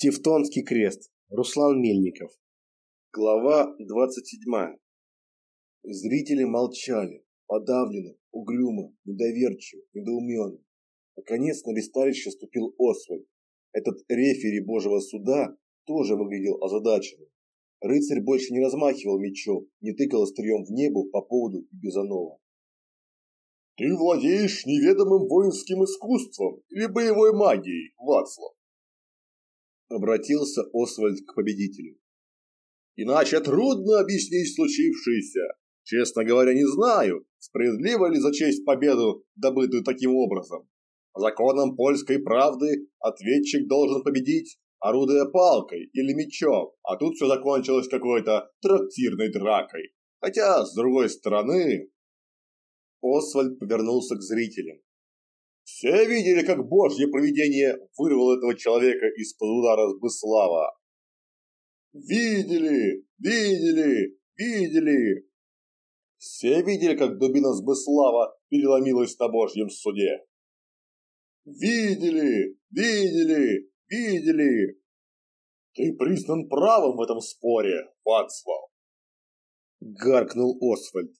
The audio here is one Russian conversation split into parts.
Тевтонский крест. Руслан Мельников. Глава 27. Зрители молчали, подавленно, угрюмо, недоверчиво, недоуменно. Наконец на листалище ступил Освальд. Этот рефери Божьего суда тоже выглядел озадаченным. Рыцарь больше не размахивал мечом, не тыкал острием в небо по поводу Бизанова. «Ты владеешь неведомым воинским искусством или боевой магией, Вацлав?» Обратился Освальд к победителю. Иначе трудно объяснить случившееся. Честно говоря, не знаю, справедливо ли зачесть победу, добытую таким образом. Законом польской правды ответчик должен победить, орудуя палкой или мечом, а тут все закончилось какой-то трактирной дракой. Хотя, с другой стороны... Освальд повернулся к зрителям. Все видели, как божье провидение вырвало этого человека из-под удара Сбыслава. Видели, видели, видели. Все видели, как дубина Сбыслава переломилась на божьем суде. Видели, видели, видели. Ты признан правым в этом споре, Вацлав. Гаркнул Освальд.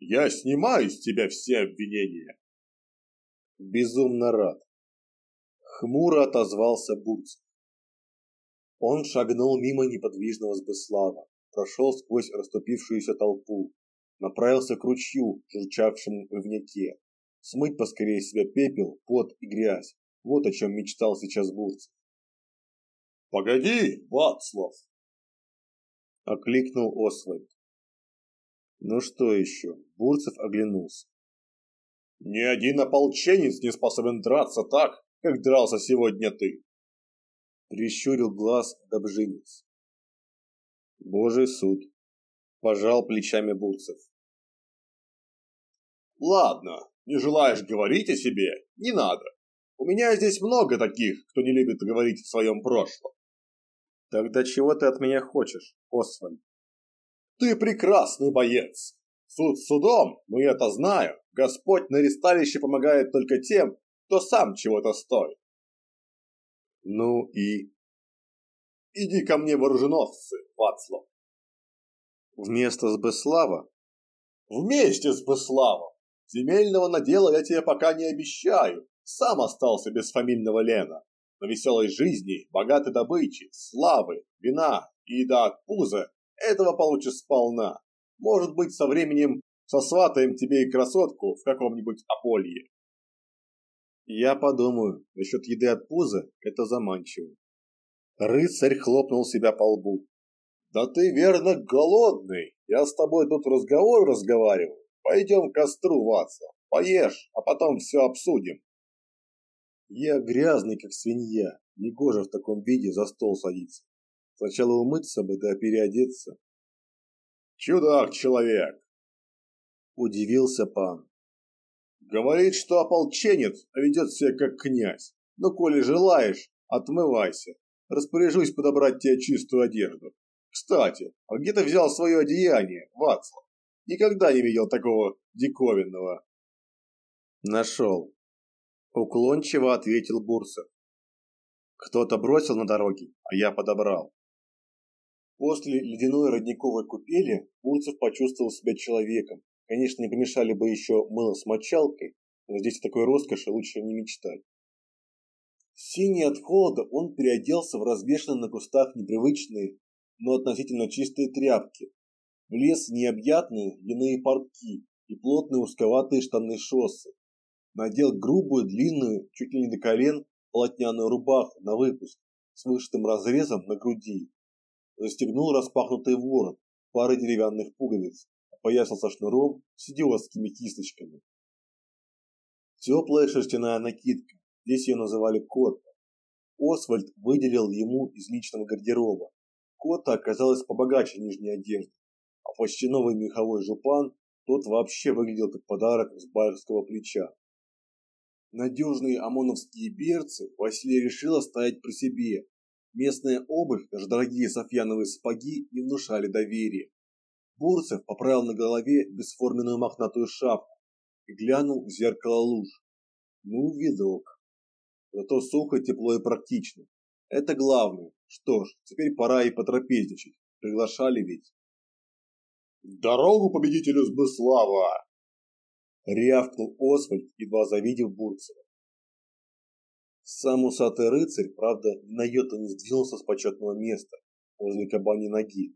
Я снимаю с тебя все обвинения безумно рад. Хмуро отозвался Бурцев. Он шагнул мимо неподвижного Сбыслава, прошел сквозь расступившуюся толпу, направился к ручью, журчавшему в ивняке. Смыть поскорее себя пепел, пот и грязь. Вот о чем мечтал сейчас Бурцев. «Погоди, Вацлав!» Окликнул Освальд. Ну что еще? Бурцев оглянулся. Ни один ополченец не способен драться так, как дрался сегодня ты. Прищурил глаз Добжинец. Божий суд. Пожал плечами Бурцев. Ладно, не желаешь говорить о себе? Не надо. У меня здесь много таких, кто не любит говорить о своем прошлом. Тогда чего ты от меня хочешь, Освальд? Ты прекрасный боец. Суд судом, но я это знаю. Господь на ресталище помогает только тем, кто сам чего-то стоит. Ну и... Иди ко мне, вооруженосцы, Вацлав. Вместо Сбеслава? Вместе с Беславом. Земельного надела я тебе пока не обещаю. Сам остался без фамильного Лена. Но веселой жизни, богатой добычи, славы, вина и еда от пуза этого получишь сполна. Может быть, со временем Сосватаем тебе и красотку в каком-нибудь ополье. Я подумаю, насчет еды от пуза это заманчиво. Рыцарь хлопнул себя по лбу. Да ты верно голодный. Я с тобой тут разговор разговариваю. Пойдем к костру, Ватса. Поешь, а потом все обсудим. Я грязный, как свинья. Негоже в таком виде за стол садиться. Сначала умыться бы, да переодеться. Чудак-человек, Удивился пан. Говорит, что ополченец, а ведет себя как князь. Но коли желаешь, отмывайся. Распоряжусь подобрать тебе чистую одежду. Кстати, а где ты взял свое одеяние, Вацлав? Никогда не видел такого диковинного. Нашел. Уклончиво ответил Бурсов. Кто-то бросил на дороге, а я подобрал. После ледяной родниковой купели Бурцев почувствовал себя человеком, Конечно, не помешали бы еще мыло с мочалкой, но здесь о такой роскоши лучше не мечтать. Синий от холода он переоделся в развешанные на кустах непривычные, но относительно чистые тряпки. В необъятные льняные портки и плотные узковатые штаны шоссы. Надел грубую, длинную, чуть ли не до колен, полотняную рубаху на выпуск с вышитым разрезом на груди. Застегнул распахнутый ворот, парой деревянных пуговиц поясался шнуром с идиотскими кисточками. Теплая шерстяная накидка, здесь ее называли котта. Освальд выделил ему из личного гардероба. Котта оказалась побогаче нижней одежды, а почти новый меховой жупан тот вообще выглядел как подарок с байерского плеча. Надежные ОМОНовские берцы Василий решил оставить при себе. Местная обувь, даже дорогие софьяновые сапоги не внушали доверия. Бурцев поправил на голове бесформенную мохнатую шапку и глянул в зеркало луж. Ну, видок. Зато сухо, тепло и практично. Это главное. Что ж, теперь пора и потрапезничать. Приглашали ведь. Дорогу победителю Сбыслава! Рявкнул Освальд, едва завидев Бурцева. Сам усатый рыцарь, правда, на йоту не сдвинулся с почетного места возле кабани ноги,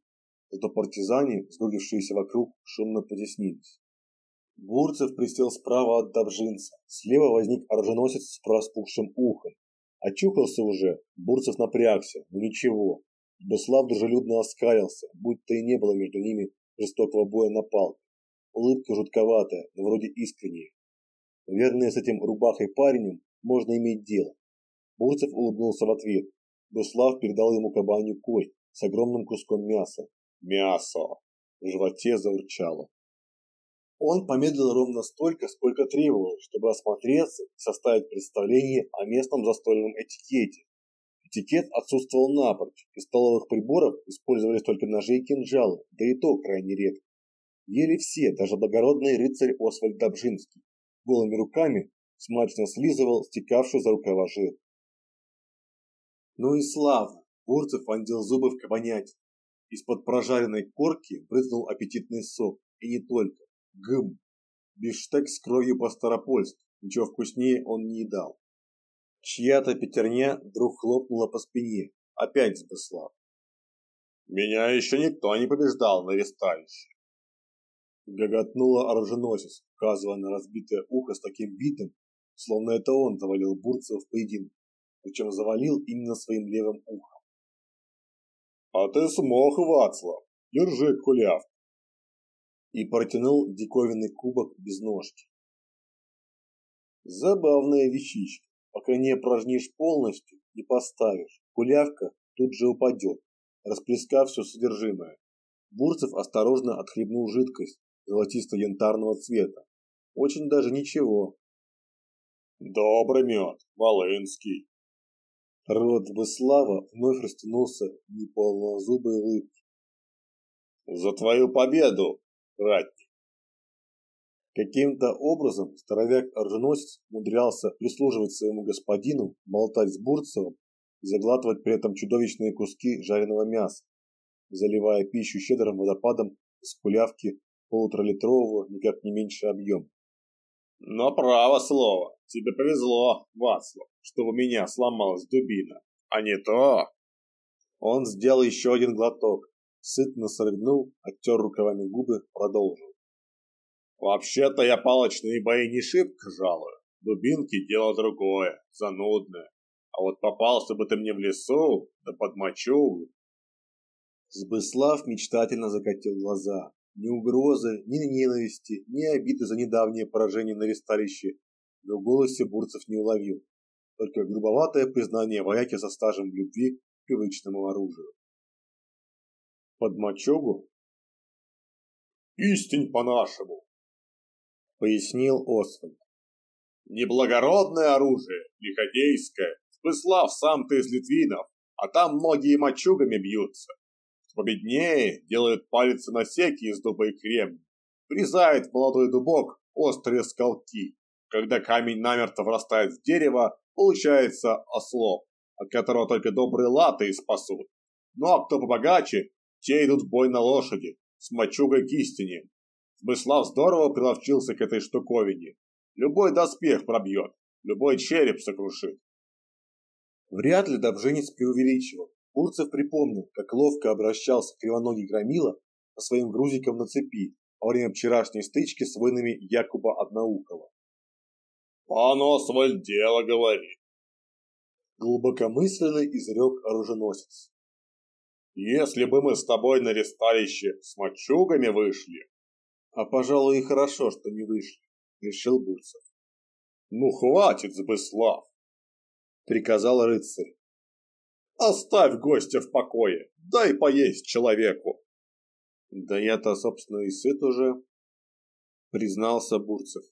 зато партизане, сгрудившиеся вокруг, шумно потеснились. Бурцев присел справа от Добжинца, слева возник оруженосец с проспухшим ухом. Очухался уже, Бурцев напрягся, но ничего. Беслав дружелюбно оскалился, будто и не было между ними жестокого боя на палке. Улыбка жутковатая, но вроде искренняя. Наверное, с этим рубахой парнем можно иметь дело. Бурцев улыбнулся в ответ. Дуслав передал ему кабанью кость с огромным куском мяса. Мясо! В животе заурчало. Он помедлил ровно столько, сколько требовалось, чтобы осмотреться и составить представление о местном застольном этикете. Этикет отсутствовал напрочь, из столовых приборов использовались только ножи и кинжалы, да и то крайне редко. Ели все, даже благородный рыцарь Освальд Добжинский. Голыми руками смачно слизывал стекавший за рукава жир. Ну и славно. Бурцев вонзил зубы в кабанять. Из-под прожаренной корки брызнул аппетитный сок. И не только. Гм. Биштек с кровью по-старопольски. Ничего вкуснее он не едал. Чья-то пятерня вдруг хлопнула по спине. Опять Сбыслав. Меня еще никто не побеждал на ресталище. Гоготнула оруженосец, указывая на разбитое ухо с таким видом, словно это он завалил Бурцева в поединок причем завалил именно своим левым ухом. «А ты смог, Вацлав! Держи куляв!» И протянул диковинный кубок без ножки. Забавная вещичка. Пока не опорожнишь полностью, не поставишь, кулявка тут же упадет, расплескав все содержимое. Бурцев осторожно отхлебнул жидкость золотисто-янтарного цвета. Очень даже ничего. Добрый мед, волынский. Рот Быслава вновь растянулся неполнозубой улыбки. «За твою победу, ратник!» Каким-то образом здоровяк-оруженосец умудрялся прислуживать своему господину, болтать с Бурцевым и заглатывать при этом чудовищные куски жареного мяса, заливая пищу щедрым водопадом из кулявки полуторалитрового, никак не меньше объема. Но право слово, тебе повезло, Вацлав, что у меня сломалась дубина, а не то. Он сделал еще один глоток, сытно срыгнул, оттер рукавами губы, продолжил. Вообще-то я палочные бои не шибко жалую. Дубинки – дело другое, занудное. А вот попался бы ты мне в лесу, да под мочу. Сбыслав мечтательно закатил глаза. Ни угрозы, ни ненависти, ни обиды за недавнее поражение на ресталище но в голосе Бурцев не уловил. Только грубоватое признание вояки со стажем любви к привычному оружию. Под мочогу? Истинь по-нашему, пояснил Освальд. Неблагородное оружие, лиходейское. Спыслав сам ты из Литвинов, а там многие мочугами бьются победнее, делают палицы на секи из дуба и кремня, врезает в молодой дубок острые скалки. Когда камень намертво врастает в дерево, получается ослов, от которого только добрые латы и спасут. Ну а кто побогаче, те идут в бой на лошади, с мочугой к истине. Смыслав здорово приловчился к этой штуковине. Любой доспех пробьет, любой череп сокрушит. Вряд ли Добженец преувеличивал. Бурцев припомнил, как ловко обращался кривоногий громила со своим грузиком на цепи во время вчерашней стычки с воинами Якуба Одноухова. «Оно Освальд дело говорит», — глубокомысленно изрек оруженосец. «Если бы мы с тобой на ресталище с мочугами вышли...» «А, пожалуй, и хорошо, что не вышли», — решил Бурцев. «Ну, хватит, Забыслав!» — приказал рыцарь. Оставь гостя в покое, дай поесть человеку. Да я-то, собственно, и сыт уже, признался Бурцев.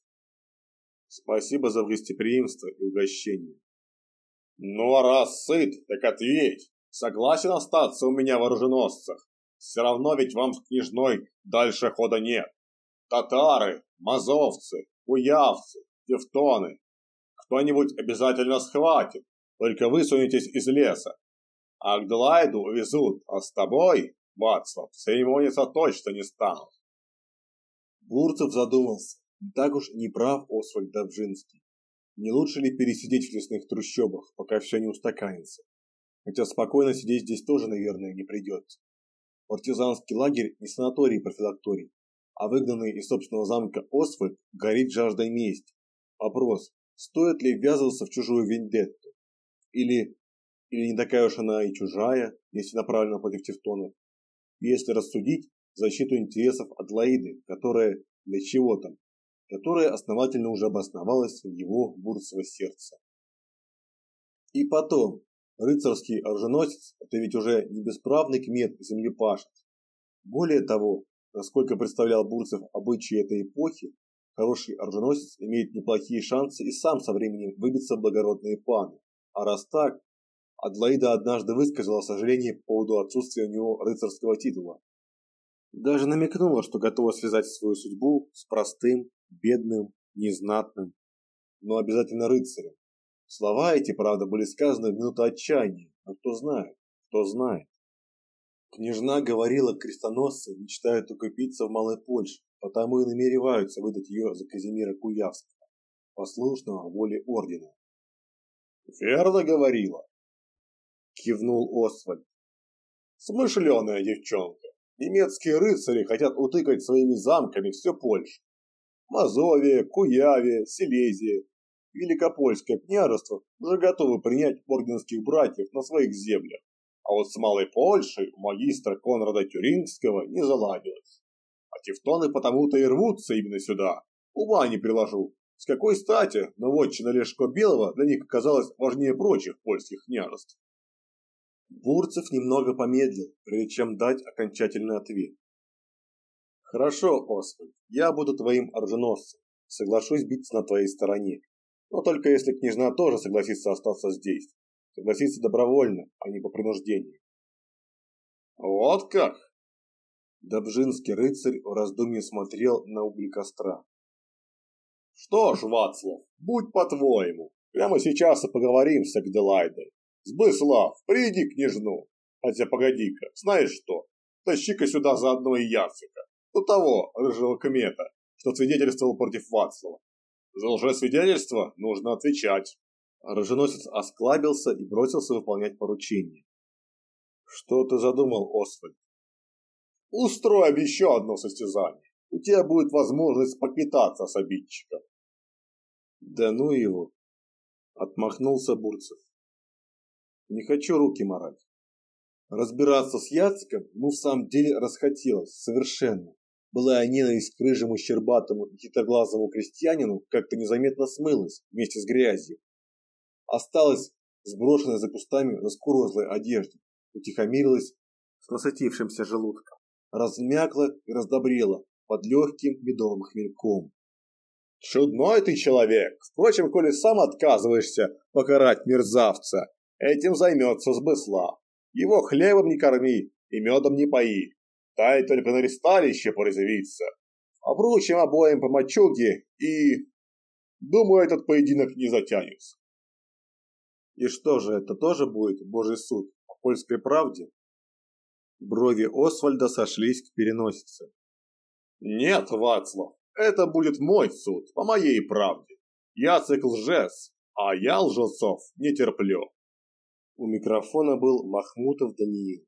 Спасибо за гостеприимство и угощение. Ну, а раз сыт, так ответь. Согласен остаться у меня в оруженосцах? Все равно ведь вам с княжной дальше хода нет. Татары, мазовцы, уявцы, тевтоны. Кто-нибудь обязательно схватит, только высунетесь из леса А к Длайду увезут, а с тобой, Вацлав, церемониться точно не станут. Бурцев задумался. Не так уж не прав Освальд Добжинский. Не лучше ли пересидеть в лесных трущобах, пока все не устаканится? Хотя спокойно сидеть здесь тоже, наверное, не придется. Партизанский лагерь не санаторий-профилакторий, а выгнанный из собственного замка Освальд горит жаждой мести. Вопрос, стоит ли ввязываться в чужую вендетту? Или, или не такая уж она и чужая, если направлена против тевтонов? Если рассудить защиту интересов Адлаиды, которая для чего там, которая основательно уже обосновалась в его бурцево сердце. И потом, рыцарский оруженосец – это ведь уже не бесправный кмет землепашец. Более того, насколько представлял Бурцев обычаи этой эпохи, хороший оруженосец имеет неплохие шансы и сам со временем выбиться в благородные паны. А раз так, Адлаида однажды высказала сожаление по поводу отсутствия у него рыцарского титула. Даже намекнула, что готова связать свою судьбу с простым, бедным, незнатным, но обязательно рыцарем. Слова эти, правда, были сказаны в минуту отчаяния, но кто знает, кто знает. Княжна говорила, крестоносцы мечтают укрепиться в Малой Польше, потому и намереваются выдать ее за Казимира Куявского, послушного воле ордена. «Верно говорила», — кивнул Освальд. «Смышленая девчонка. Немецкие рыцари хотят утыкать своими замками все Польшу. Мазовия, Куявия, Силезия, Великопольское княжество уже готовы принять орденских братьев на своих землях. А вот с Малой Польшей у магистра Конрада Тюрингского не заладилось. А тевтоны потому-то и рвутся именно сюда. Ума не приложу. С какой стати новотчина Лешко Белого для них оказалась важнее прочих польских княжеств? Бурцев немного помедлил, прежде чем дать окончательный ответ. Хорошо, Освальд, я буду твоим оруженосцем. Соглашусь биться на твоей стороне. Но только если княжна тоже согласится остаться здесь. Согласится добровольно, а не по принуждению. Вот как? Добжинский рыцарь в раздумье смотрел на угли костра. Что ж, Вацлав, будь по-твоему. Прямо сейчас и поговорим с Агделайдой. Сбыслав, приди княжну. Хотя погоди-ка, знаешь что? Тащи-ка сюда заодно и Яцика у того рыжего комета, что свидетельствовал против Вацлава. За лжесвидетельство нужно отвечать. Роженосец осклабился и бросился выполнять поручение. Что ты задумал, Освальд? Устроим еще одно состязание. У тебя будет возможность поквитаться с обидчиком. Да ну его, отмахнулся Бурцев. Не хочу руки марать. Разбираться с Яциком, ну, в самом деле расхотелось, совершенно былая ненависть к рыжему щербатому и хитроглазому крестьянину как-то незаметно смылась вместе с грязью. Осталась сброшенная за кустами раскурозлая одежда, утихомирилась с насытившимся желудком, размякла и раздобрела под легким медовым хмельком. «Чудной ты человек! Впрочем, коли сам отказываешься покарать мерзавца, этим займется Сбыслав. Его хлебом не корми и медом не пои, Дай только на ресталище порезвиться. Обручим обоим по мочуге и... Думаю, этот поединок не затянется. И что же, это тоже будет Божий суд о польской правде? Брови Освальда сошлись к переносице. Нет, Вацлав, это будет мой суд, по моей правде. Яцек лжец, а я лжецов не терплю. У микрофона был Махмутов Даниил.